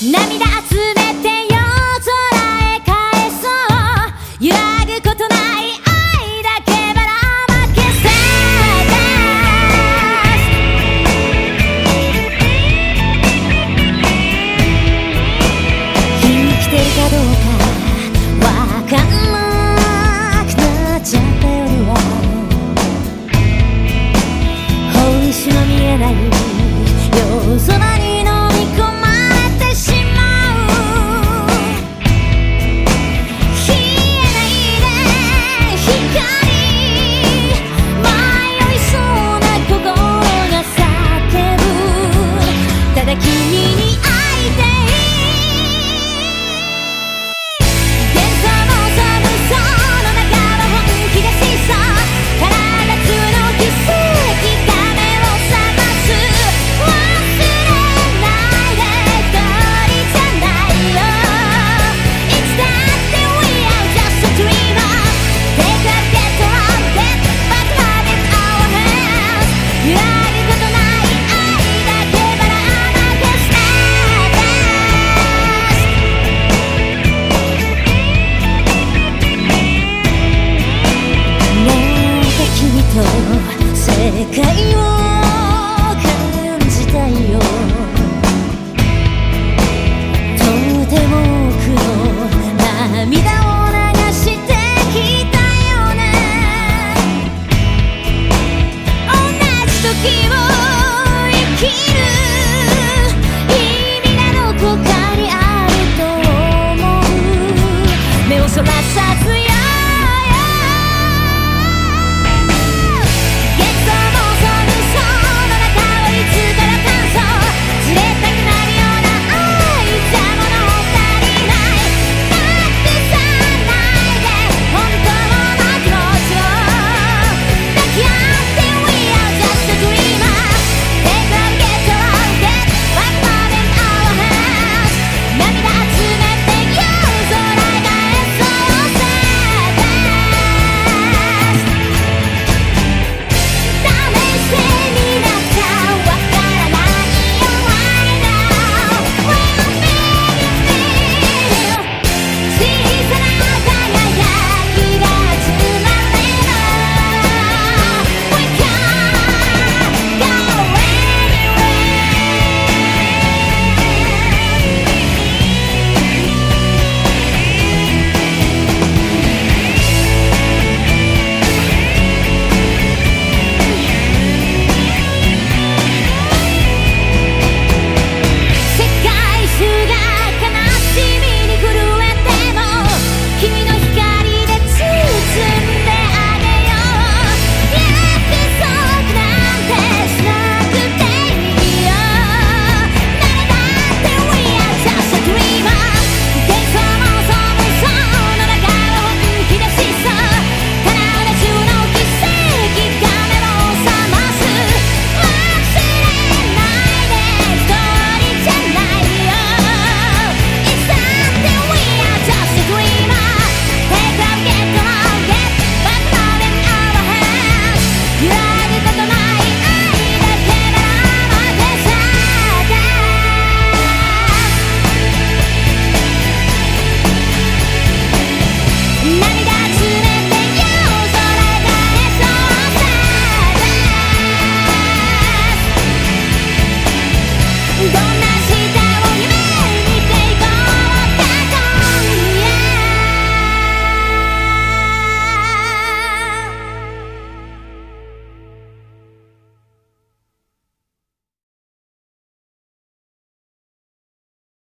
涙集めて